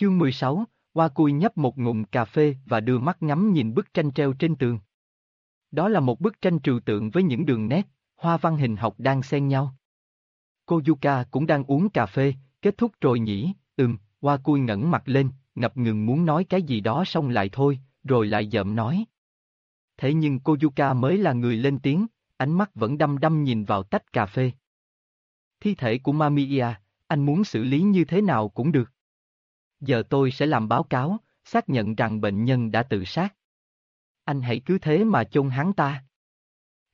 Chương 16, Hoa Cui nhấp một ngụm cà phê và đưa mắt ngắm nhìn bức tranh treo trên tường. Đó là một bức tranh trừu tượng với những đường nét, hoa văn hình học đang xen nhau. Cô Yuka cũng đang uống cà phê, kết thúc rồi nhỉ, ừm, Hoa Cui ngẩng mặt lên, ngập ngừng muốn nói cái gì đó xong lại thôi, rồi lại dợm nói. Thế nhưng cô Yuka mới là người lên tiếng, ánh mắt vẫn đăm đăm nhìn vào tách cà phê. Thi thể của Mamiya, anh muốn xử lý như thế nào cũng được. Giờ tôi sẽ làm báo cáo, xác nhận rằng bệnh nhân đã tự sát. Anh hãy cứ thế mà chôn hắn ta.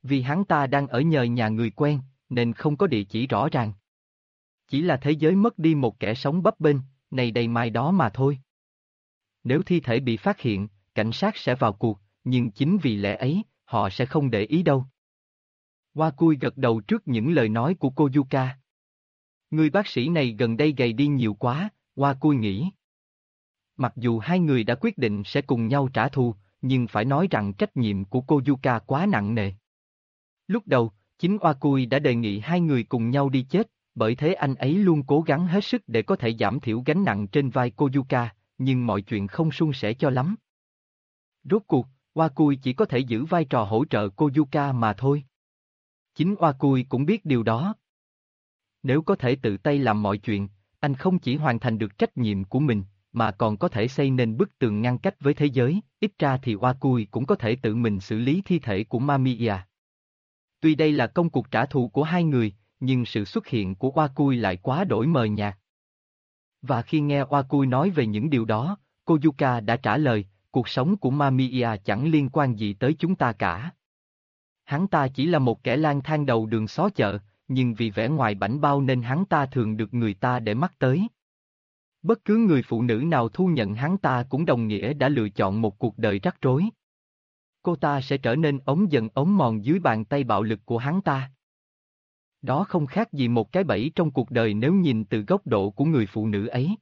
Vì hắn ta đang ở nhờ nhà người quen, nên không có địa chỉ rõ ràng. Chỉ là thế giới mất đi một kẻ sống bấp bênh, này đây mai đó mà thôi. Nếu thi thể bị phát hiện, cảnh sát sẽ vào cuộc, nhưng chính vì lẽ ấy, họ sẽ không để ý đâu. Hoa Cui gật đầu trước những lời nói của cô Yuka. Người bác sĩ này gần đây gầy đi nhiều quá, Hoa Cui nghĩ. Mặc dù hai người đã quyết định sẽ cùng nhau trả thù, nhưng phải nói rằng trách nhiệm của cô Yuka quá nặng nề. Lúc đầu, chính Hoa Cui đã đề nghị hai người cùng nhau đi chết, bởi thế anh ấy luôn cố gắng hết sức để có thể giảm thiểu gánh nặng trên vai cô Yuka, nhưng mọi chuyện không suôn sẻ cho lắm. Rốt cuộc, Hoa Cui chỉ có thể giữ vai trò hỗ trợ cô Yuka mà thôi. Chính Hoa Cui cũng biết điều đó. Nếu có thể tự tay làm mọi chuyện, anh không chỉ hoàn thành được trách nhiệm của mình, mà còn có thể xây nên bức tường ngăn cách với thế giới, ít ra thì Wakui cũng có thể tự mình xử lý thi thể của Mamiya. Tuy đây là công cuộc trả thù của hai người, nhưng sự xuất hiện của Wakui lại quá đổi mờ nhạt. Và khi nghe Wakui nói về những điều đó, Koyuka đã trả lời, cuộc sống của Mamiya chẳng liên quan gì tới chúng ta cả. Hắn ta chỉ là một kẻ lang thang đầu đường xó chợ, nhưng vì vẻ ngoài bảnh bao nên hắn ta thường được người ta để mắt tới. Bất cứ người phụ nữ nào thu nhận hắn ta cũng đồng nghĩa đã lựa chọn một cuộc đời rắc rối. Cô ta sẽ trở nên ống dần ống mòn dưới bàn tay bạo lực của hắn ta. Đó không khác gì một cái bẫy trong cuộc đời nếu nhìn từ góc độ của người phụ nữ ấy.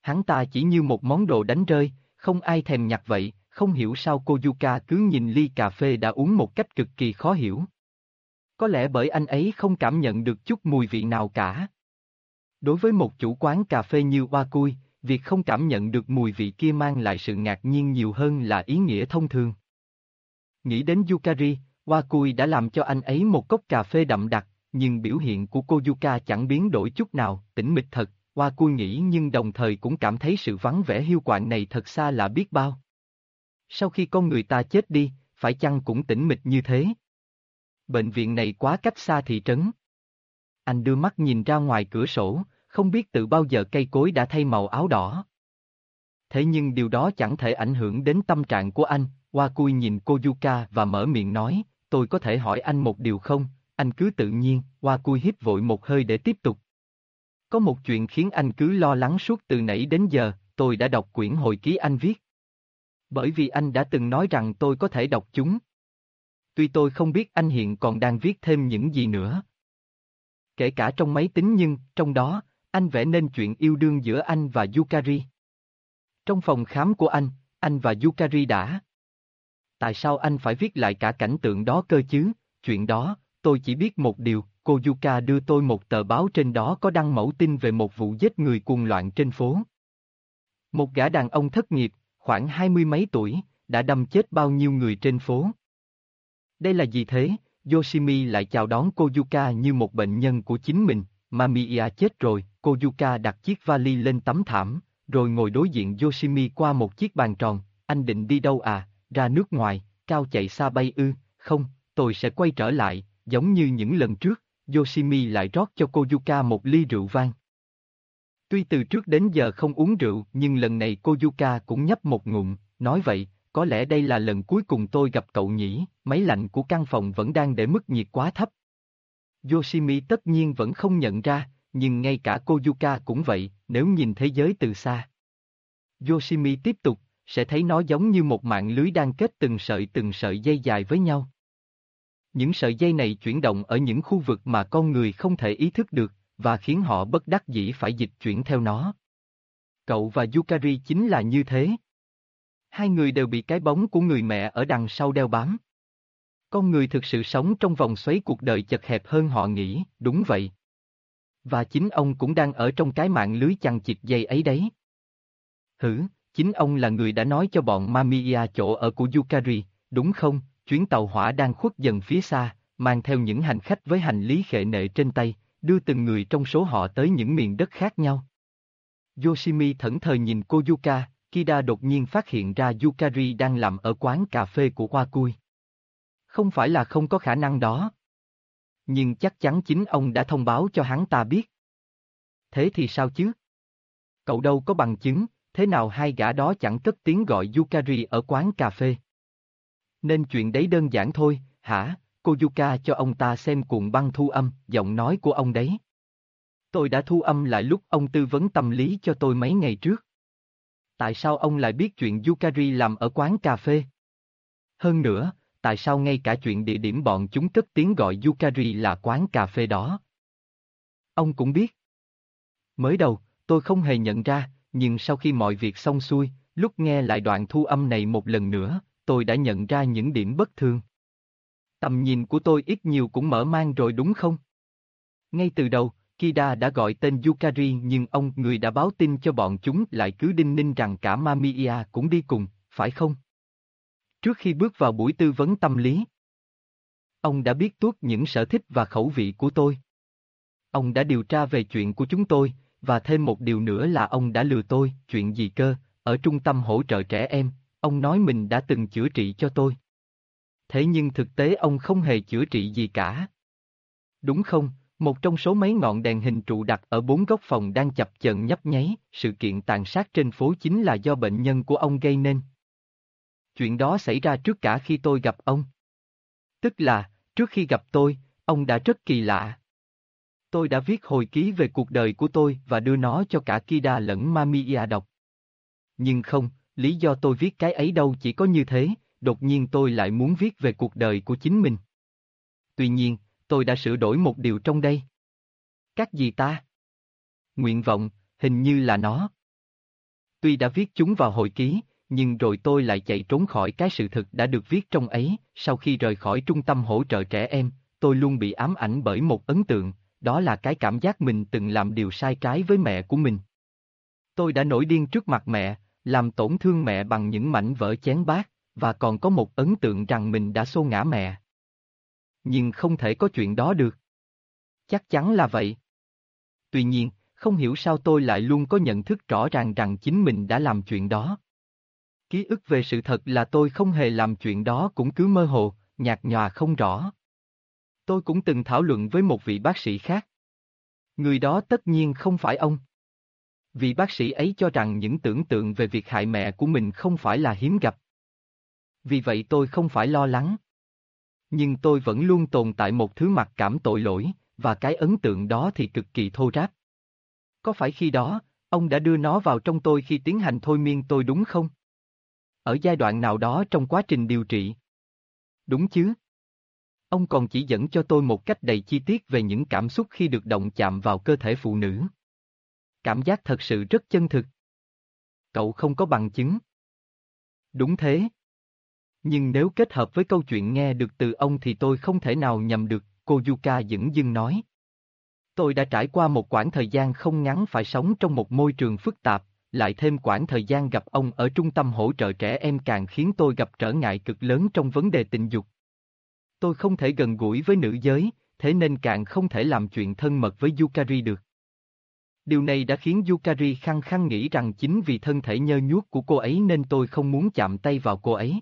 Hắn ta chỉ như một món đồ đánh rơi, không ai thèm nhặt vậy, không hiểu sao cô Yuka cứ nhìn ly cà phê đã uống một cách cực kỳ khó hiểu. Có lẽ bởi anh ấy không cảm nhận được chút mùi vị nào cả. Đối với một chủ quán cà phê như Hoa Cui, việc không cảm nhận được mùi vị kia mang lại sự ngạc nhiên nhiều hơn là ý nghĩa thông thường. Nghĩ đến Yukari, Hoa Cui đã làm cho anh ấy một cốc cà phê đậm đặc, nhưng biểu hiện của cô Yuka chẳng biến đổi chút nào, tĩnh mịch thật, Hoa Cui nghĩ nhưng đồng thời cũng cảm thấy sự vắng vẻ hiu quạnh này thật xa là biết bao. Sau khi con người ta chết đi, phải chăng cũng tĩnh mịch như thế? Bệnh viện này quá cách xa thị trấn. Anh đưa mắt nhìn ra ngoài cửa sổ, không biết từ bao giờ cây cối đã thay màu áo đỏ. Thế nhưng điều đó chẳng thể ảnh hưởng đến tâm trạng của anh, Hoa Cui nhìn cô Yuka và mở miệng nói, tôi có thể hỏi anh một điều không, anh cứ tự nhiên, Hoa Cui hít vội một hơi để tiếp tục. Có một chuyện khiến anh cứ lo lắng suốt từ nãy đến giờ, tôi đã đọc quyển hồi ký anh viết. Bởi vì anh đã từng nói rằng tôi có thể đọc chúng. Tuy tôi không biết anh hiện còn đang viết thêm những gì nữa. Kể cả trong máy tính nhưng, trong đó, anh vẽ nên chuyện yêu đương giữa anh và Yukari. Trong phòng khám của anh, anh và Yukari đã. Tại sao anh phải viết lại cả cảnh tượng đó cơ chứ? Chuyện đó, tôi chỉ biết một điều, cô Yuka đưa tôi một tờ báo trên đó có đăng mẫu tin về một vụ giết người cuồng loạn trên phố. Một gã đàn ông thất nghiệp, khoảng hai mươi mấy tuổi, đã đâm chết bao nhiêu người trên phố. Đây là gì thế? Yoshimi lại chào đón Koyuka như một bệnh nhân của chính mình, Mamiya chết rồi, Koyuka đặt chiếc vali lên tấm thảm, rồi ngồi đối diện Yoshimi qua một chiếc bàn tròn, anh định đi đâu à, ra nước ngoài, cao chạy xa bay ư, không, tôi sẽ quay trở lại, giống như những lần trước, Yoshimi lại rót cho Koyuka một ly rượu vang. Tuy từ trước đến giờ không uống rượu nhưng lần này Koyuka cũng nhấp một ngụm, nói vậy, có lẽ đây là lần cuối cùng tôi gặp cậu nhỉ, máy lạnh của căn phòng vẫn đang để mức nhiệt quá thấp. Yoshimi tất nhiên vẫn không nhận ra, nhưng ngay cả cô cũng vậy, nếu nhìn thế giới từ xa. Yoshimi tiếp tục, sẽ thấy nó giống như một mạng lưới đang kết từng sợi từng sợi dây dài với nhau. Những sợi dây này chuyển động ở những khu vực mà con người không thể ý thức được, và khiến họ bất đắc dĩ phải dịch chuyển theo nó. Cậu và Yukari chính là như thế. Hai người đều bị cái bóng của người mẹ ở đằng sau đeo bám. Con người thực sự sống trong vòng xoáy cuộc đời chật hẹp hơn họ nghĩ, đúng vậy. Và chính ông cũng đang ở trong cái mạng lưới chằng chịt dây ấy đấy. Hử, chính ông là người đã nói cho bọn Mamiya chỗ ở của Yukari, đúng không? Chuyến tàu hỏa đang khuất dần phía xa, mang theo những hành khách với hành lý khệ nệ trên tay, đưa từng người trong số họ tới những miền đất khác nhau. Yoshimi thẫn thờ nhìn cô Yuka, Kida đột nhiên phát hiện ra Yukari đang làm ở quán cà phê của Hoa Cui. Không phải là không có khả năng đó. Nhưng chắc chắn chính ông đã thông báo cho hắn ta biết. Thế thì sao chứ? Cậu đâu có bằng chứng, thế nào hai gã đó chẳng cất tiếng gọi Yukari ở quán cà phê. Nên chuyện đấy đơn giản thôi, hả? Cô Yuka cho ông ta xem cuộn băng thu âm, giọng nói của ông đấy. Tôi đã thu âm lại lúc ông tư vấn tâm lý cho tôi mấy ngày trước. Tại sao ông lại biết chuyện Yukari làm ở quán cà phê? Hơn nữa, tại sao ngay cả chuyện địa điểm bọn chúng cất tiếng gọi Yukari là quán cà phê đó? Ông cũng biết. Mới đầu, tôi không hề nhận ra, nhưng sau khi mọi việc xong xuôi, lúc nghe lại đoạn thu âm này một lần nữa, tôi đã nhận ra những điểm bất thường. Tầm nhìn của tôi ít nhiều cũng mở mang rồi đúng không? Ngay từ đầu, Kida đã gọi tên Yukari nhưng ông người đã báo tin cho bọn chúng lại cứ đinh ninh rằng cả Mamiya cũng đi cùng, phải không? Trước khi bước vào buổi tư vấn tâm lý, ông đã biết tuốt những sở thích và khẩu vị của tôi. Ông đã điều tra về chuyện của chúng tôi, và thêm một điều nữa là ông đã lừa tôi, chuyện gì cơ, ở trung tâm hỗ trợ trẻ em, ông nói mình đã từng chữa trị cho tôi. Thế nhưng thực tế ông không hề chữa trị gì cả. Đúng không, một trong số mấy ngọn đèn hình trụ đặt ở bốn góc phòng đang chập chờn nhấp nháy, sự kiện tàn sát trên phố chính là do bệnh nhân của ông gây nên. Chuyện đó xảy ra trước cả khi tôi gặp ông. Tức là, trước khi gặp tôi, ông đã rất kỳ lạ. Tôi đã viết hồi ký về cuộc đời của tôi và đưa nó cho cả Kida lẫn Mamiya đọc. Nhưng không, lý do tôi viết cái ấy đâu chỉ có như thế, đột nhiên tôi lại muốn viết về cuộc đời của chính mình. Tuy nhiên, tôi đã sửa đổi một điều trong đây. Các gì ta? Nguyện vọng, hình như là nó. Tuy đã viết chúng vào hồi ký, nhưng rồi tôi lại chạy trốn khỏi cái sự thực đã được viết trong ấy, sau khi rời khỏi trung tâm hỗ trợ trẻ em, tôi luôn bị ám ảnh bởi một ấn tượng, đó là cái cảm giác mình từng làm điều sai trái với mẹ của mình. Tôi đã nổi điên trước mặt mẹ, làm tổn thương mẹ bằng những mảnh vỡ chén bát, và còn có một ấn tượng rằng mình đã xô ngã mẹ. Nhưng không thể có chuyện đó được. Chắc chắn là vậy. Tuy nhiên, không hiểu sao tôi lại luôn có nhận thức rõ ràng rằng chính mình đã làm chuyện đó. Ký ức về sự thật là tôi không hề làm chuyện đó cũng cứ mơ hồ, nhạt nhòa không rõ. Tôi cũng từng thảo luận với một vị bác sĩ khác. Người đó tất nhiên không phải ông. Vị bác sĩ ấy cho rằng những tưởng tượng về việc hại mẹ của mình không phải là hiếm gặp. Vì vậy tôi không phải lo lắng. Nhưng tôi vẫn luôn tồn tại một thứ mặc cảm tội lỗi, và cái ấn tượng đó thì cực kỳ thô ráp. Có phải khi đó, ông đã đưa nó vào trong tôi khi tiến hành thôi miên tôi đúng không? Ở giai đoạn nào đó trong quá trình điều trị. Đúng chứ? Ông còn chỉ dẫn cho tôi một cách đầy chi tiết về những cảm xúc khi được động chạm vào cơ thể phụ nữ. Cảm giác thật sự rất chân thực. Cậu không có bằng chứng. Đúng thế. Nhưng nếu kết hợp với câu chuyện nghe được từ ông thì tôi không thể nào nhầm được, cô Yuka dững dưng nói. Tôi đã trải qua một quãng thời gian không ngắn phải sống trong một môi trường phức tạp, lại thêm quãng thời gian gặp ông ở trung tâm hỗ trợ trẻ em càng khiến tôi gặp trở ngại cực lớn trong vấn đề tình dục. Tôi không thể gần gũi với nữ giới, thế nên càng không thể làm chuyện thân mật với Yukari được. Điều này đã khiến Yukari khăng khăng nghĩ rằng chính vì thân thể nhơ nhuốc của cô ấy nên tôi không muốn chạm tay vào cô ấy.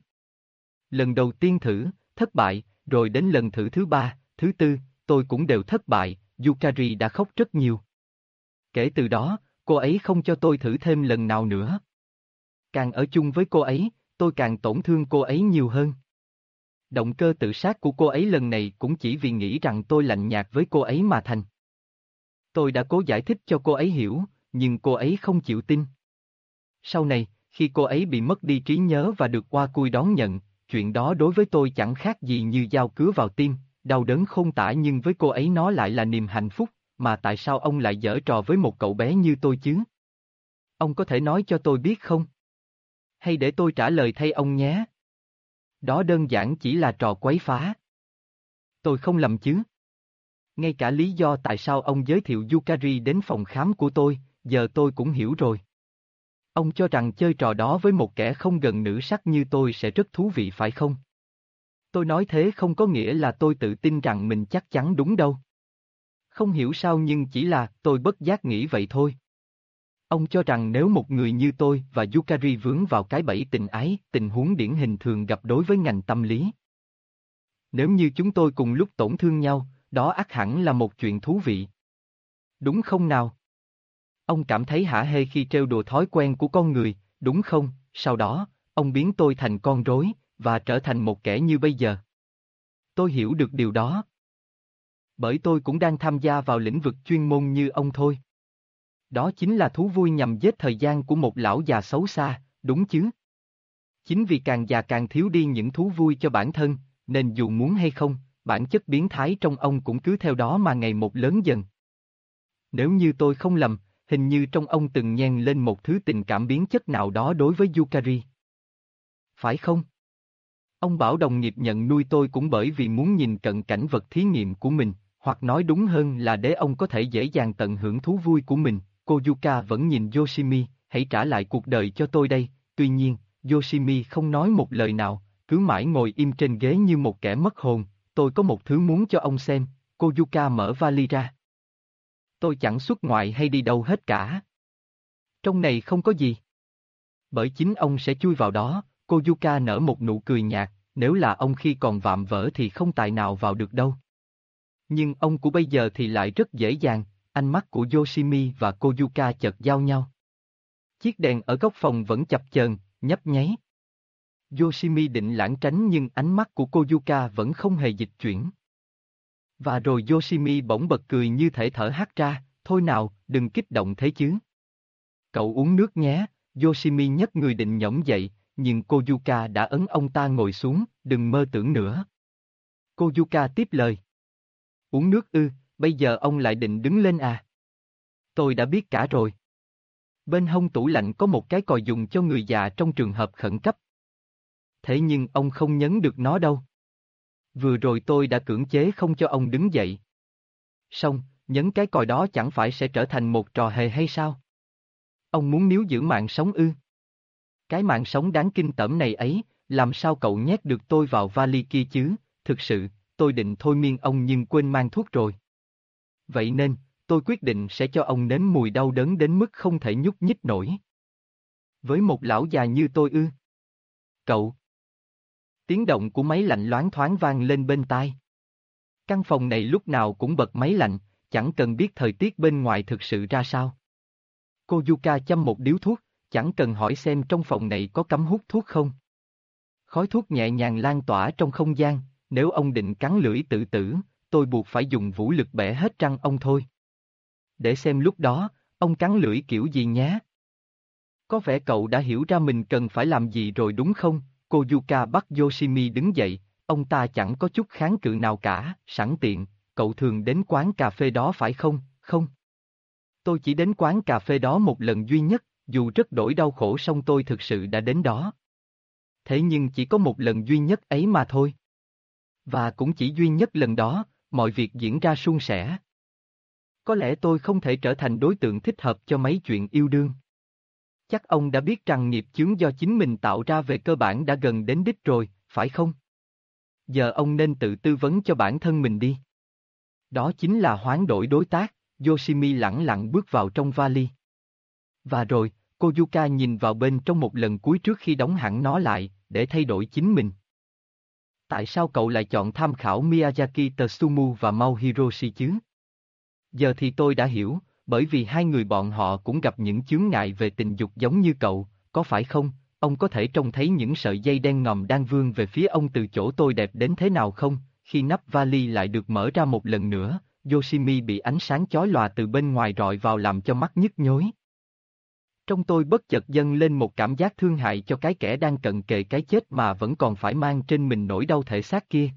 Lần đầu tiên thử, thất bại, rồi đến lần thử thứ ba, thứ tư, tôi cũng đều thất bại, Yukari đã khóc rất nhiều. Kể từ đó, cô ấy không cho tôi thử thêm lần nào nữa. Càng ở chung với cô ấy, tôi càng tổn thương cô ấy nhiều hơn. Động cơ tự sát của cô ấy lần này cũng chỉ vì nghĩ rằng tôi lạnh nhạt với cô ấy mà thành. Tôi đã cố giải thích cho cô ấy hiểu, nhưng cô ấy không chịu tin. Sau này, khi cô ấy bị mất đi trí nhớ và được qua cui đón nhận, chuyện đó đối với tôi chẳng khác gì như dao cứa vào tim, đau đớn không tả nhưng với cô ấy nó lại là niềm hạnh phúc, mà tại sao ông lại dở trò với một cậu bé như tôi chứ? Ông có thể nói cho tôi biết không? Hay để tôi trả lời thay ông nhé? Đó đơn giản chỉ là trò quấy phá. Tôi không lầm chứ? Ngay cả lý do tại sao ông giới thiệu Yukari đến phòng khám của tôi, giờ tôi cũng hiểu rồi. Ông cho rằng chơi trò đó với một kẻ không gần nữ sắc như tôi sẽ rất thú vị phải không? Tôi nói thế không có nghĩa là tôi tự tin rằng mình chắc chắn đúng đâu. Không hiểu sao nhưng chỉ là tôi bất giác nghĩ vậy thôi. Ông cho rằng nếu một người như tôi và Yukari vướng vào cái bẫy tình ái, tình huống điển hình thường gặp đối với ngành tâm lý. Nếu như chúng tôi cùng lúc tổn thương nhau, đó ắt hẳn là một chuyện thú vị. Đúng không nào? Ông cảm thấy hả hê khi trêu đùa thói quen của con người, đúng không? Sau đó, ông biến tôi thành con rối, và trở thành một kẻ như bây giờ. Tôi hiểu được điều đó. Bởi tôi cũng đang tham gia vào lĩnh vực chuyên môn như ông thôi. Đó chính là thú vui nhằm giết thời gian của một lão già xấu xa, đúng chứ? Chính vì càng già càng thiếu đi những thú vui cho bản thân, nên dù muốn hay không, bản chất biến thái trong ông cũng cứ theo đó mà ngày một lớn dần. Nếu như tôi không lầm, hình như trong ông từng nhen lên một thứ tình cảm biến chất nào đó đối với Yukari. Phải không? Ông bảo đồng nghiệp nhận nuôi tôi cũng bởi vì muốn nhìn cận cảnh vật thí nghiệm của mình, hoặc nói đúng hơn là để ông có thể dễ dàng tận hưởng thú vui của mình. Cô Yuka vẫn nhìn Yoshimi, hãy trả lại cuộc đời cho tôi đây, tuy nhiên, Yoshimi không nói một lời nào, cứ mãi ngồi im trên ghế như một kẻ mất hồn, tôi có một thứ muốn cho ông xem, cô Yuka mở vali ra. Tôi chẳng xuất ngoại hay đi đâu hết cả. Trong này không có gì. Bởi chính ông sẽ chui vào đó, cô Yuka nở một nụ cười nhạt, nếu là ông khi còn vạm vỡ thì không tài nào vào được đâu. Nhưng ông của bây giờ thì lại rất dễ dàng, ánh mắt của Yoshimi và cô Yuka chợt giao nhau. Chiếc đèn ở góc phòng vẫn chập chờn, nhấp nháy. Yoshimi định lãng tránh nhưng ánh mắt của cô Yuka vẫn không hề dịch chuyển. Và rồi Yoshimi bỗng bật cười như thể thở hắt ra, thôi nào, đừng kích động thế chứ. Cậu uống nước nhé, Yoshimi nhấc người định nhõng dậy, nhưng cô đã ấn ông ta ngồi xuống, đừng mơ tưởng nữa. Cô tiếp lời. Uống nước ư, bây giờ ông lại định đứng lên à? Tôi đã biết cả rồi. Bên hông tủ lạnh có một cái còi dùng cho người già trong trường hợp khẩn cấp. Thế nhưng ông không nhấn được nó đâu. Vừa rồi tôi đã cưỡng chế không cho ông đứng dậy. Xong, nhấn cái còi đó chẳng phải sẽ trở thành một trò hề hay sao? Ông muốn níu giữ mạng sống ư? Cái mạng sống đáng kinh tởm này ấy, làm sao cậu nhét được tôi vào vali kia chứ? Thực sự, tôi định thôi miên ông nhưng quên mang thuốc rồi. Vậy nên, tôi quyết định sẽ cho ông nếm mùi đau đớn đến mức không thể nhúc nhích nổi. Với một lão già như tôi ư? Cậu! Tiếng động của máy lạnh loáng thoáng vang lên bên tai. Căn phòng này lúc nào cũng bật máy lạnh, chẳng cần biết thời tiết bên ngoài thực sự ra sao. Cô Yuka châm một điếu thuốc, chẳng cần hỏi xem trong phòng này có cấm hút thuốc không. Khói thuốc nhẹ nhàng lan tỏa trong không gian, nếu ông định cắn lưỡi tự tử, tôi buộc phải dùng vũ lực bẻ hết răng ông thôi. Để xem lúc đó, ông cắn lưỡi kiểu gì nhé. Có vẻ cậu đã hiểu ra mình cần phải làm gì rồi đúng không? Cô Yuka bắt Yoshimi đứng dậy, ông ta chẳng có chút kháng cự nào cả, sẵn tiện, cậu thường đến quán cà phê đó phải không, không? Tôi chỉ đến quán cà phê đó một lần duy nhất, dù rất đổi đau khổ song tôi thực sự đã đến đó. Thế nhưng chỉ có một lần duy nhất ấy mà thôi. Và cũng chỉ duy nhất lần đó, mọi việc diễn ra suôn sẻ. Có lẽ tôi không thể trở thành đối tượng thích hợp cho mấy chuyện yêu đương. Chắc ông đã biết rằng nghiệp chướng do chính mình tạo ra về cơ bản đã gần đến đích rồi, phải không? Giờ ông nên tự tư vấn cho bản thân mình đi. Đó chính là hoán đổi đối tác, Yoshimi lẳng lặng bước vào trong vali. Và rồi, cô Yuka nhìn vào bên trong một lần cuối trước khi đóng hẳn nó lại, để thay đổi chính mình. Tại sao cậu lại chọn tham khảo Miyazaki Tsumu và Mao Hiroshi chứ? Giờ thì tôi đã hiểu, bởi vì hai người bọn họ cũng gặp những chướng ngại về tình dục giống như cậu, có phải không? Ông có thể trông thấy những sợi dây đen ngòm đang vươn về phía ông từ chỗ tôi đẹp đến thế nào không? Khi nắp vali lại được mở ra một lần nữa, Yoshimi bị ánh sáng chói lòa từ bên ngoài rọi vào làm cho mắt nhức nhối. Trong tôi bất chợt dâng lên một cảm giác thương hại cho cái kẻ đang cận kề cái chết mà vẫn còn phải mang trên mình nỗi đau thể xác kia.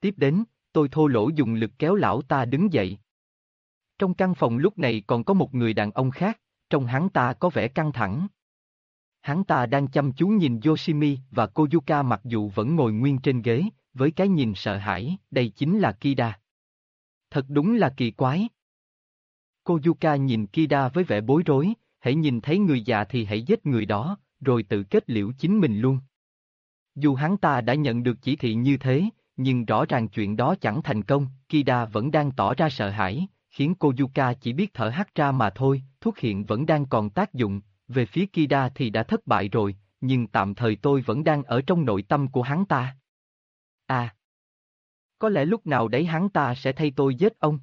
Tiếp đến, tôi thô lỗ dùng lực kéo lão ta đứng dậy. Trong căn phòng lúc này còn có một người đàn ông khác, trong hắn ta có vẻ căng thẳng. Hắn ta đang chăm chú nhìn Yoshimi và Koyuka mặc dù vẫn ngồi nguyên trên ghế, với cái nhìn sợ hãi, đây chính là Kida. Thật đúng là kỳ quái. Koyuka nhìn Kida với vẻ bối rối, hãy nhìn thấy người già thì hãy giết người đó, rồi tự kết liễu chính mình luôn. Dù hắn ta đã nhận được chỉ thị như thế, nhưng rõ ràng chuyện đó chẳng thành công, Kida vẫn đang tỏ ra sợ hãi, khiến cô Yuka chỉ biết thở hắt ra mà thôi, thuốc hiện vẫn đang còn tác dụng, về phía Kida thì đã thất bại rồi, nhưng tạm thời tôi vẫn đang ở trong nội tâm của hắn ta. À! Có lẽ lúc nào đấy hắn ta sẽ thay tôi giết ông.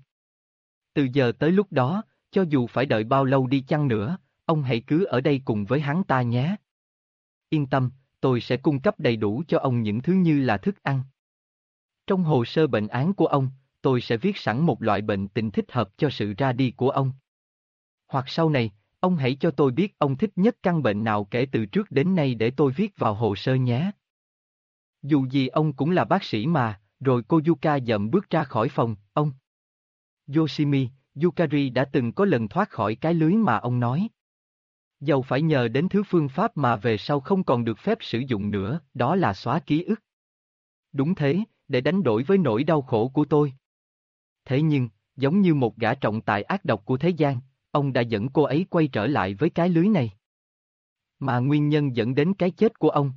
Từ giờ tới lúc đó, cho dù phải đợi bao lâu đi chăng nữa, ông hãy cứ ở đây cùng với hắn ta nhé. Yên tâm, tôi sẽ cung cấp đầy đủ cho ông những thứ như là thức ăn. Trong hồ sơ bệnh án của ông, tôi sẽ viết sẵn một loại bệnh tình thích hợp cho sự ra đi của ông. Hoặc sau này, ông hãy cho tôi biết ông thích nhất căn bệnh nào kể từ trước đến nay để tôi viết vào hồ sơ nhé. Dù gì ông cũng là bác sĩ mà, rồi cô Yuka dậm bước ra khỏi phòng, ông. Yoshimi, Yukari đã từng có lần thoát khỏi cái lưới mà ông nói. Dầu phải nhờ đến thứ phương pháp mà về sau không còn được phép sử dụng nữa, đó là xóa ký ức. Đúng thế, để đánh đổi với nỗi đau khổ của tôi. Thế nhưng, giống như một gã trọng tài ác độc của thế gian, ông đã dẫn cô ấy quay trở lại với cái lưới này. Mà nguyên nhân dẫn đến cái chết của ông.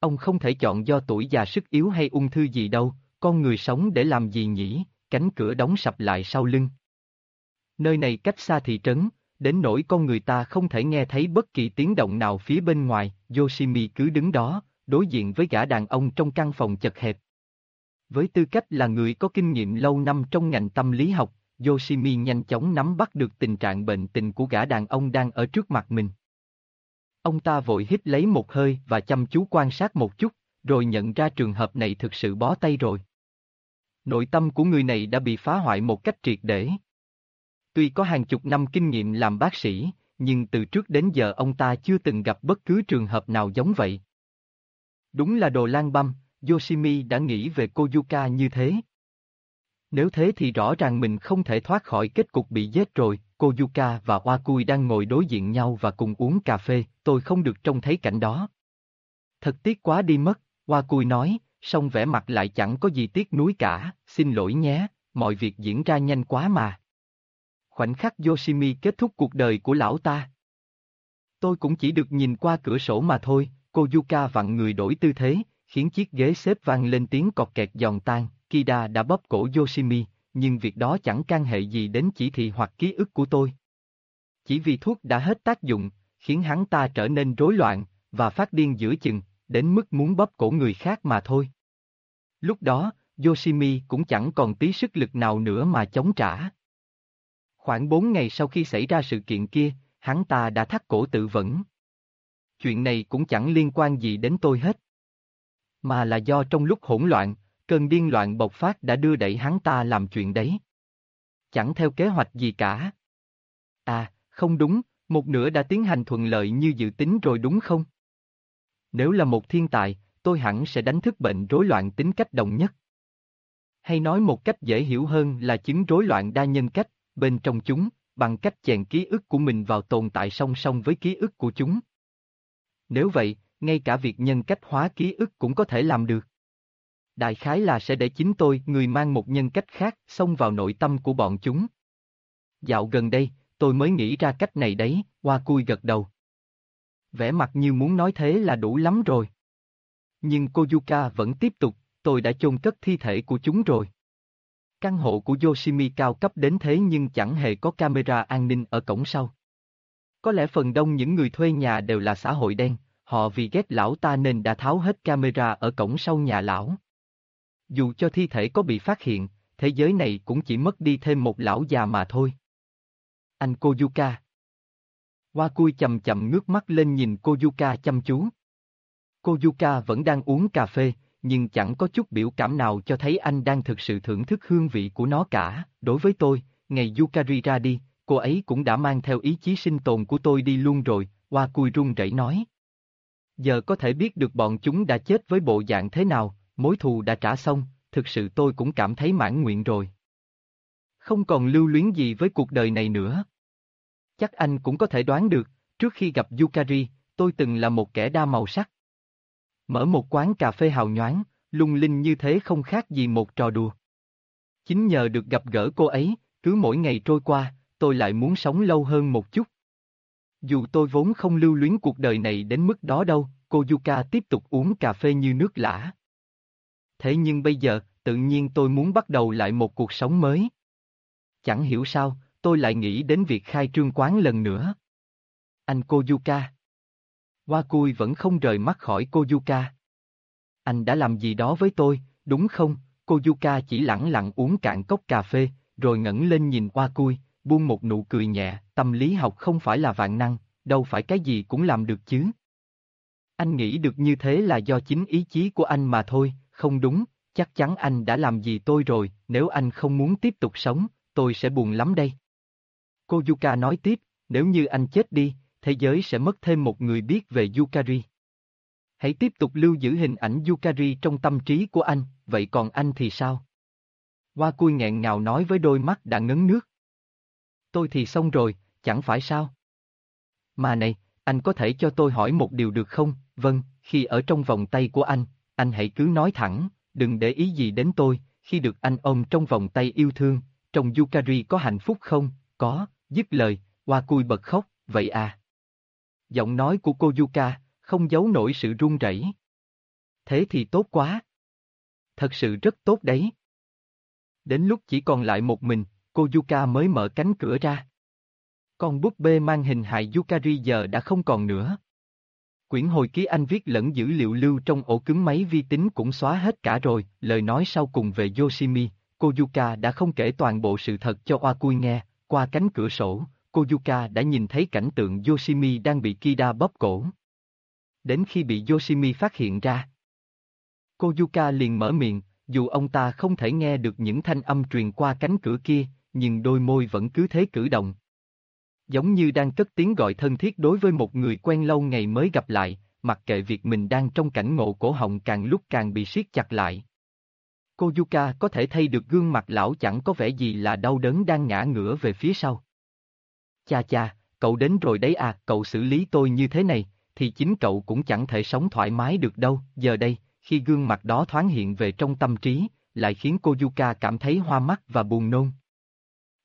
Ông không thể chọn do tuổi già sức yếu hay ung thư gì đâu, con người sống để làm gì nhỉ, cánh cửa đóng sập lại sau lưng. Nơi này cách xa thị trấn, đến nỗi con người ta không thể nghe thấy bất kỳ tiếng động nào phía bên ngoài, Yoshimi cứ đứng đó, đối diện với gã đàn ông trong căn phòng chật hẹp. Với tư cách là người có kinh nghiệm lâu năm trong ngành tâm lý học, Yoshimi nhanh chóng nắm bắt được tình trạng bệnh tình của gã đàn ông đang ở trước mặt mình. Ông ta vội hít lấy một hơi và chăm chú quan sát một chút, rồi nhận ra trường hợp này thực sự bó tay rồi. Nội tâm của người này đã bị phá hoại một cách triệt để. Tuy có hàng chục năm kinh nghiệm làm bác sĩ, nhưng từ trước đến giờ ông ta chưa từng gặp bất cứ trường hợp nào giống vậy. Đúng là đồ lan băm, Yoshimi đã nghĩ về cô Yuka như thế. Nếu thế thì rõ ràng mình không thể thoát khỏi kết cục bị giết rồi, cô Yuka và Wakui đang ngồi đối diện nhau và cùng uống cà phê, tôi không được trông thấy cảnh đó. Thật tiếc quá đi mất, Wakui nói, song vẻ mặt lại chẳng có gì tiếc nuối cả, xin lỗi nhé, mọi việc diễn ra nhanh quá mà. Khoảnh khắc Yoshimi kết thúc cuộc đời của lão ta. Tôi cũng chỉ được nhìn qua cửa sổ mà thôi, cô Yuka vặn người đổi tư thế, khiến chiếc ghế xếp vang lên tiếng cọt kẹt giòn tan, Kida đã bóp cổ Yoshimi, nhưng việc đó chẳng can hệ gì đến chỉ thị hoặc ký ức của tôi. Chỉ vì thuốc đã hết tác dụng, khiến hắn ta trở nên rối loạn, và phát điên giữa chừng, đến mức muốn bóp cổ người khác mà thôi. Lúc đó, Yoshimi cũng chẳng còn tí sức lực nào nữa mà chống trả. Khoảng 4 ngày sau khi xảy ra sự kiện kia, hắn ta đã thắt cổ tự vẫn. Chuyện này cũng chẳng liên quan gì đến tôi hết. Mà là do trong lúc hỗn loạn, cơn điên loạn bộc phát đã đưa đẩy hắn ta làm chuyện đấy. Chẳng theo kế hoạch gì cả. À, không đúng, một nửa đã tiến hành thuận lợi như dự tính rồi đúng không? Nếu là một thiên tài, tôi hẳn sẽ đánh thức bệnh rối loạn tính cách đồng nhất. Hay nói một cách dễ hiểu hơn là chứng rối loạn đa nhân cách, bên trong chúng, bằng cách chèn ký ức của mình vào tồn tại song song với ký ức của chúng. Nếu vậy, ngay cả việc nhân cách hóa ký ức cũng có thể làm được. Đại khái là sẽ để chính tôi, người mang một nhân cách khác, xông vào nội tâm của bọn chúng. Dạo gần đây, tôi mới nghĩ ra cách này đấy, Hoa Cui gật đầu. Vẻ mặt như muốn nói thế là đủ lắm rồi. Nhưng cô Yuka vẫn tiếp tục, tôi đã chôn cất thi thể của chúng rồi. Căn hộ của Yoshimi cao cấp đến thế nhưng chẳng hề có camera an ninh ở cổng sau. Có lẽ phần đông những người thuê nhà đều là xã hội đen, họ vì ghét lão ta nên đã tháo hết camera ở cổng sau nhà lão. Dù cho thi thể có bị phát hiện, thế giới này cũng chỉ mất đi thêm một lão già mà thôi. Anh cô Yuka. Hoa cui chậm chậm ngước mắt lên nhìn cô chăm chú. Cô vẫn đang uống cà phê, nhưng chẳng có chút biểu cảm nào cho thấy anh đang thực sự thưởng thức hương vị của nó cả. Đối với tôi, ngày Yukari ra đi, cô ấy cũng đã mang theo ý chí sinh tồn của tôi đi luôn rồi, Hoa cui run rẩy nói. Giờ có thể biết được bọn chúng đã chết với bộ dạng thế nào, mối thù đã trả xong, thực sự tôi cũng cảm thấy mãn nguyện rồi. Không còn lưu luyến gì với cuộc đời này nữa. Chắc anh cũng có thể đoán được, trước khi gặp Yukari, tôi từng là một kẻ đa màu sắc. Mở một quán cà phê hào nhoáng, lung linh như thế không khác gì một trò đùa. Chính nhờ được gặp gỡ cô ấy, cứ mỗi ngày trôi qua, tôi lại muốn sống lâu hơn một chút. Dù tôi vốn không lưu luyến cuộc đời này đến mức đó đâu, cô Yuka tiếp tục uống cà phê như nước lã. Thế nhưng bây giờ, tự nhiên tôi muốn bắt đầu lại một cuộc sống mới. Chẳng hiểu sao, tôi lại nghĩ đến việc khai trương quán lần nữa. Anh cô Yuka. Wakui cui vẫn không rời mắt khỏi cô Yuka. Anh đã làm gì đó với tôi, đúng không? Cô Yuka chỉ lặng lặng uống cạn cốc cà phê, rồi ngẩng lên nhìn Wakui, cui, buông một nụ cười nhẹ, tâm lý học không phải là vạn năng, đâu phải cái gì cũng làm được chứ. Anh nghĩ được như thế là do chính ý chí của anh mà thôi, không đúng, chắc chắn anh đã làm gì tôi rồi, nếu anh không muốn tiếp tục sống, tôi sẽ buồn lắm đây. Cô Yuka nói tiếp, nếu như anh chết đi, thế giới sẽ mất thêm một người biết về Yukari. Hãy tiếp tục lưu giữ hình ảnh Yukari trong tâm trí của anh, vậy còn anh thì sao? Hoa cui nghẹn ngào nói với đôi mắt đã ngấn nước. Tôi thì xong rồi, chẳng phải sao? Mà này, anh có thể cho tôi hỏi một điều được không? Vâng, khi ở trong vòng tay của anh, anh hãy cứ nói thẳng, đừng để ý gì đến tôi, khi được anh ôm trong vòng tay yêu thương, trong Yukari có hạnh phúc không? Có, dứt lời, Hoa cui bật khóc, vậy à? Giọng nói của cô Yuka, không giấu nổi sự run rẩy. Thế thì tốt quá. Thật sự rất tốt đấy. Đến lúc chỉ còn lại một mình, cô Yuka mới mở cánh cửa ra. Con búp bê mang hình hài Yukari giờ đã không còn nữa. Quyển hồi ký anh viết lẫn dữ liệu lưu trong ổ cứng máy vi tính cũng xóa hết cả rồi, lời nói sau cùng về Yoshimi, cô Yuka đã không kể toàn bộ sự thật cho Oakui nghe, qua cánh cửa sổ, cô Yuka đã nhìn thấy cảnh tượng Yoshimi đang bị Kida bóp cổ. Đến khi bị Yoshimi phát hiện ra, cô Yuka liền mở miệng, dù ông ta không thể nghe được những thanh âm truyền qua cánh cửa kia, nhưng đôi môi vẫn cứ thế cử động. Giống như đang cất tiếng gọi thân thiết đối với một người quen lâu ngày mới gặp lại, mặc kệ việc mình đang trong cảnh ngộ cổ họng càng lúc càng bị siết chặt lại. Cô Yuka có thể thay được gương mặt lão chẳng có vẻ gì là đau đớn đang ngã ngửa về phía sau. Cha cha, cậu đến rồi đấy à, cậu xử lý tôi như thế này, thì chính cậu cũng chẳng thể sống thoải mái được đâu, giờ đây, khi gương mặt đó thoáng hiện về trong tâm trí, lại khiến cô Yuka cảm thấy hoa mắt và buồn nôn.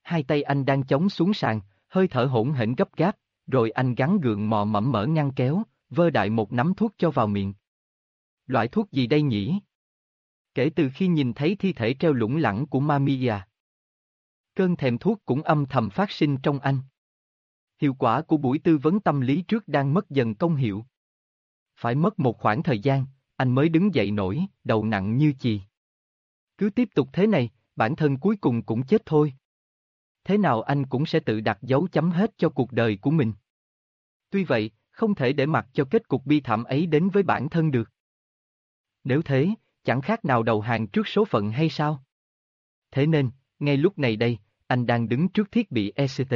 Hai tay anh đang chống xuống sàn, hơi thở hỗn hển gấp gáp, rồi anh gắn gượng mò mẫm mở ngăn kéo, vơ đại một nắm thuốc cho vào miệng. Loại thuốc gì đây nhỉ? Kể từ khi nhìn thấy thi thể treo lủng lẳng của Mamiya, cơn thèm thuốc cũng âm thầm phát sinh trong anh. Hiệu quả của buổi tư vấn tâm lý trước đang mất dần công hiệu. Phải mất một khoảng thời gian, anh mới đứng dậy nổi, đầu nặng như chì. Cứ tiếp tục thế này, bản thân cuối cùng cũng chết thôi. Thế nào anh cũng sẽ tự đặt dấu chấm hết cho cuộc đời của mình. Tuy vậy, không thể để mặc cho kết cục bi thảm ấy đến với bản thân được. Nếu thế, chẳng khác nào đầu hàng trước số phận hay sao? Thế nên, ngay lúc này đây, anh đang đứng trước thiết bị ECT.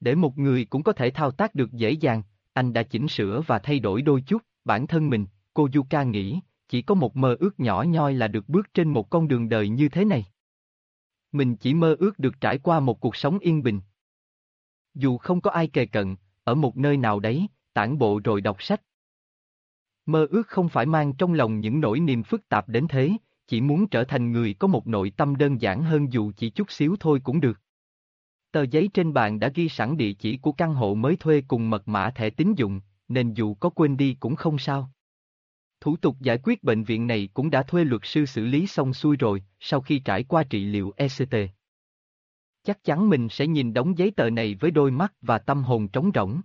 Để một người cũng có thể thao tác được dễ dàng, anh đã chỉnh sửa và thay đổi đôi chút, bản thân mình, cô Yuka nghĩ, chỉ có một mơ ước nhỏ nhoi là được bước trên một con đường đời như thế này. Mình chỉ mơ ước được trải qua một cuộc sống yên bình. Dù không có ai kề cận, ở một nơi nào đấy, tản bộ rồi đọc sách. Mơ ước không phải mang trong lòng những nỗi niềm phức tạp đến thế, chỉ muốn trở thành người có một nội tâm đơn giản hơn dù chỉ chút xíu thôi cũng được. Tờ giấy trên bàn đã ghi sẵn địa chỉ của căn hộ mới thuê cùng mật mã thẻ tín dụng, nên dù có quên đi cũng không sao. Thủ tục giải quyết bệnh viện này cũng đã thuê luật sư xử lý xong xuôi rồi, sau khi trải qua trị liệu ECT. Chắc chắn mình sẽ nhìn đóng giấy tờ này với đôi mắt và tâm hồn trống rỗng.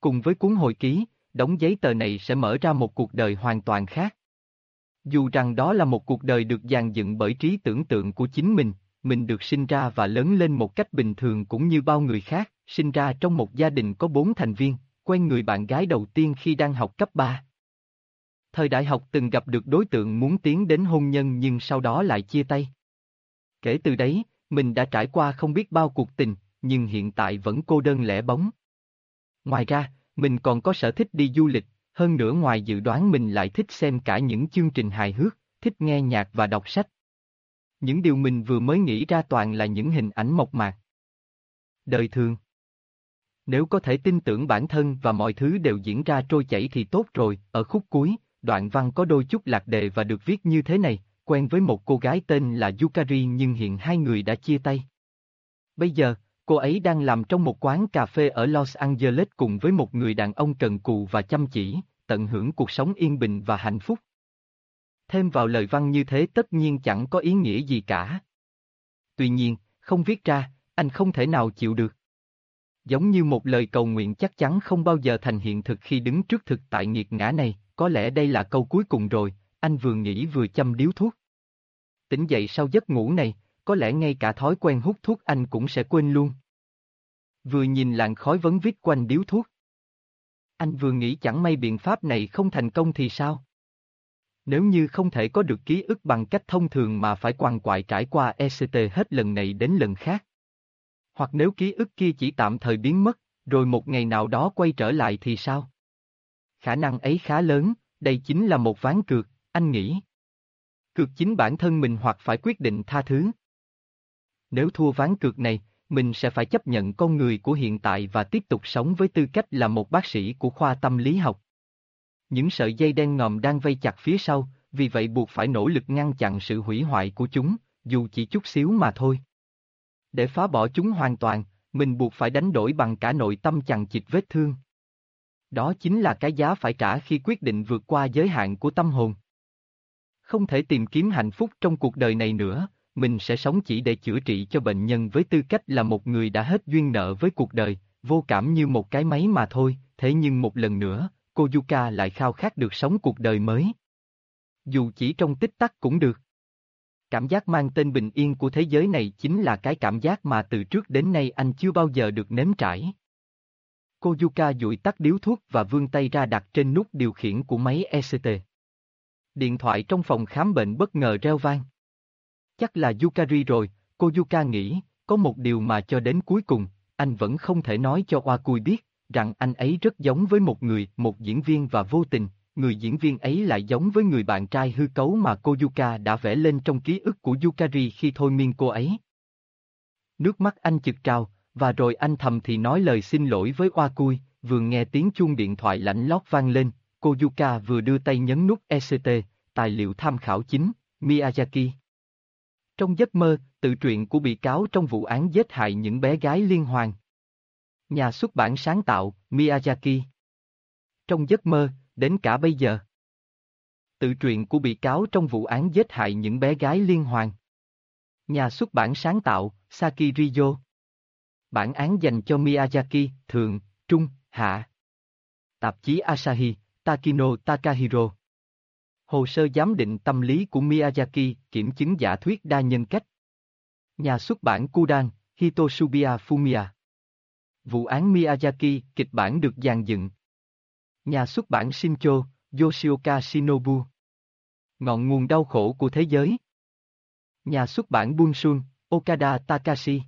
Cùng với cuốn hồi ký, đóng giấy tờ này sẽ mở ra một cuộc đời hoàn toàn khác. Dù rằng đó là một cuộc đời được dàn dựng bởi trí tưởng tượng của chính mình, mình được sinh ra và lớn lên một cách bình thường cũng như bao người khác, sinh ra trong một gia đình có bốn thành viên, quen người bạn gái đầu tiên khi đang học cấp 3. Thời đại học từng gặp được đối tượng muốn tiến đến hôn nhân nhưng sau đó lại chia tay. Kể từ đấy, mình đã trải qua không biết bao cuộc tình, nhưng hiện tại vẫn cô đơn lẻ bóng. Ngoài ra, mình còn có sở thích đi du lịch, hơn nữa ngoài dự đoán mình lại thích xem cả những chương trình hài hước, thích nghe nhạc và đọc sách. Những điều mình vừa mới nghĩ ra toàn là những hình ảnh mộc mạc. Đời thường Nếu có thể tin tưởng bản thân và mọi thứ đều diễn ra trôi chảy thì tốt rồi, ở khúc cuối, đoạn văn có đôi chút lạc đề và được viết như thế này, quen với một cô gái tên là Yukari nhưng hiện hai người đã chia tay. Bây giờ, cô ấy đang làm trong một quán cà phê ở Los Angeles cùng với một người đàn ông cần cù và chăm chỉ, tận hưởng cuộc sống yên bình và hạnh phúc. Thêm vào lời văn như thế tất nhiên chẳng có ý nghĩa gì cả. Tuy nhiên, không viết ra, anh không thể nào chịu được. Giống như một lời cầu nguyện chắc chắn không bao giờ thành hiện thực khi đứng trước thực tại nghiệt ngã này, có lẽ đây là câu cuối cùng rồi, anh vừa nghĩ vừa châm điếu thuốc. Tỉnh dậy sau giấc ngủ này, có lẽ ngay cả thói quen hút thuốc anh cũng sẽ quên luôn. Vừa nhìn làn khói vấn vít quanh điếu thuốc. Anh vừa nghĩ chẳng may biện pháp này không thành công thì sao? Nếu như không thể có được ký ức bằng cách thông thường mà phải quằn quại trải qua ECT hết lần này đến lần khác. Hoặc nếu ký ức kia chỉ tạm thời biến mất, rồi một ngày nào đó quay trở lại thì sao? Khả năng ấy khá lớn, đây chính là một ván cược, anh nghĩ. Cược chính bản thân mình hoặc phải quyết định tha thứ. Nếu thua ván cược này, mình sẽ phải chấp nhận con người của hiện tại và tiếp tục sống với tư cách là một bác sĩ của khoa tâm lý học. Những sợi dây đen ngòm đang vây chặt phía sau, vì vậy buộc phải nỗ lực ngăn chặn sự hủy hoại của chúng, dù chỉ chút xíu mà thôi. Để phá bỏ chúng hoàn toàn, mình buộc phải đánh đổi bằng cả nội tâm chằng chịt vết thương. Đó chính là cái giá phải trả khi quyết định vượt qua giới hạn của tâm hồn. Không thể tìm kiếm hạnh phúc trong cuộc đời này nữa, mình sẽ sống chỉ để chữa trị cho bệnh nhân với tư cách là một người đã hết duyên nợ với cuộc đời, vô cảm như một cái máy mà thôi, thế nhưng một lần nữa, cô Yuka lại khao khát được sống cuộc đời mới. Dù chỉ trong tích tắc cũng được. Cảm giác mang tên bình yên của thế giới này chính là cái cảm giác mà từ trước đến nay anh chưa bao giờ được nếm trải. Cô Yuka dụi tắt điếu thuốc và vươn tay ra đặt trên nút điều khiển của máy ECT. Điện thoại trong phòng khám bệnh bất ngờ reo vang. Chắc là Yukari rồi, cô Yuka nghĩ, có một điều mà cho đến cuối cùng, anh vẫn không thể nói cho Wakui biết, rằng anh ấy rất giống với một người, một diễn viên và vô tình, người diễn viên ấy lại giống với người bạn trai hư cấu mà cô Yuka đã vẽ lên trong ký ức của Yukari khi thôi miên cô ấy. Nước mắt anh chực trào, và rồi anh thầm thì nói lời xin lỗi với Oa cui vừa nghe tiếng chuông điện thoại lạnh lót vang lên, cô Yuka vừa đưa tay nhấn nút ECT, tài liệu tham khảo chính, Miyazaki. Trong giấc mơ, tự truyện của bị cáo trong vụ án giết hại những bé gái liên hoàn. Nhà xuất bản sáng tạo, Miyazaki. Trong giấc mơ, đến cả bây giờ. Tự truyện của bị cáo trong vụ án giết hại những bé gái liên hoàn. Nhà xuất bản sáng tạo, Saki Riyo. Bản án dành cho Miyazaki, thường, trung, hạ. Tạp chí Asahi, Takino Takahiro. Hồ sơ giám định tâm lý của Miyazaki, kiểm chứng giả thuyết đa nhân cách. Nhà xuất bản Kudan, Hitosubia Fumia. Vụ án Miyazaki, kịch bản được dàn dựng. Nhà xuất bản Shincho, Yoshioka Shinobu. Ngọn nguồn đau khổ của thế giới. Nhà xuất bản Bunshun, Okada Takashi.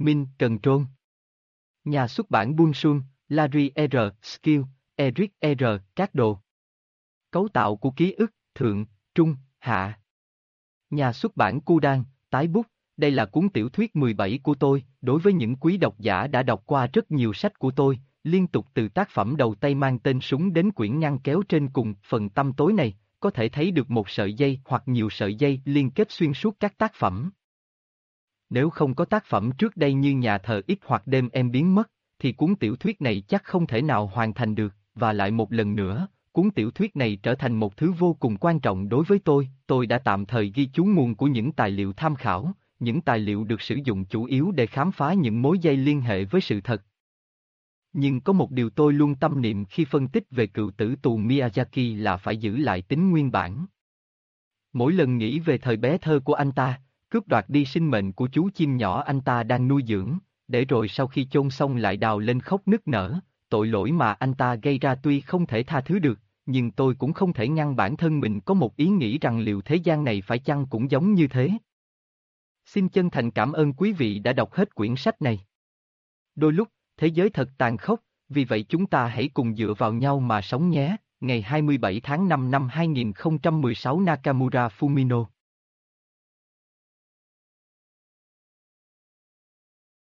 Min Cần Trôn. Nhà xuất bản Bunsun, Larry R. Skill, Eric R. Các đồ. Cấu tạo của ký ức, thượng, trung, hạ. Nhà xuất bản Kudan, tái bút, đây là cuốn tiểu thuyết 17 của tôi, đối với những quý độc giả đã đọc qua rất nhiều sách của tôi, liên tục từ tác phẩm đầu tay mang tên súng đến quyển ngăn kéo trên cùng phần tâm tối này, có thể thấy được một sợi dây hoặc nhiều sợi dây liên kết xuyên suốt các tác phẩm. Nếu không có tác phẩm trước đây như nhà thờ ít hoặc đêm em biến mất, thì cuốn tiểu thuyết này chắc không thể nào hoàn thành được, và lại một lần nữa, cuốn tiểu thuyết này trở thành một thứ vô cùng quan trọng đối với tôi, tôi đã tạm thời ghi chú nguồn của những tài liệu tham khảo, những tài liệu được sử dụng chủ yếu để khám phá những mối dây liên hệ với sự thật. Nhưng có một điều tôi luôn tâm niệm khi phân tích về cựu tử tù Miyazaki là phải giữ lại tính nguyên bản. Mỗi lần nghĩ về thời bé thơ của anh ta, cướp đoạt đi sinh mệnh của chú chim nhỏ anh ta đang nuôi dưỡng, để rồi sau khi chôn xong lại đào lên khóc nức nở, tội lỗi mà anh ta gây ra tuy không thể tha thứ được, nhưng tôi cũng không thể ngăn bản thân mình có một ý nghĩ rằng liệu thế gian này phải chăng cũng giống như thế. Xin chân thành cảm ơn quý vị đã đọc hết quyển sách này. Đôi lúc, thế giới thật tàn khốc, vì vậy chúng ta hãy cùng dựa vào nhau mà sống nhé. Ngày 27 tháng 5 năm 2016 Nakamura Fumino